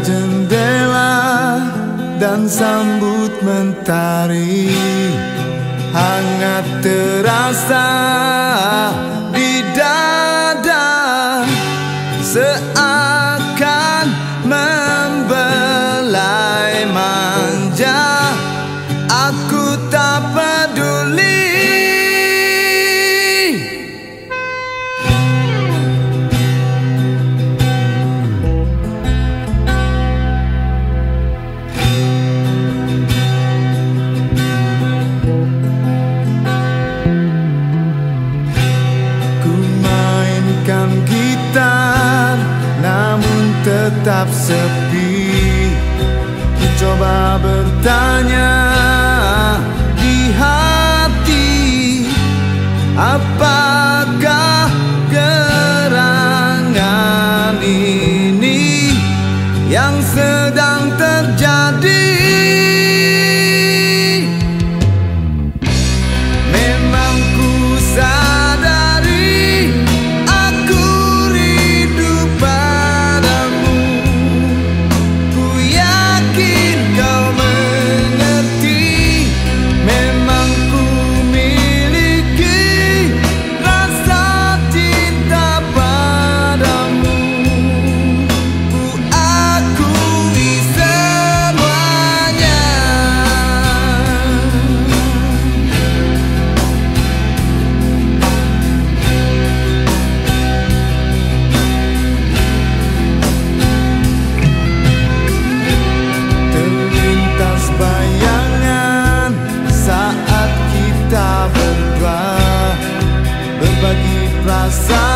Jendela dan sambut mentari. Hangat terasa tetap sepi. Ku coba bertanya di hati Apakah gerangan ini yang sedang sun.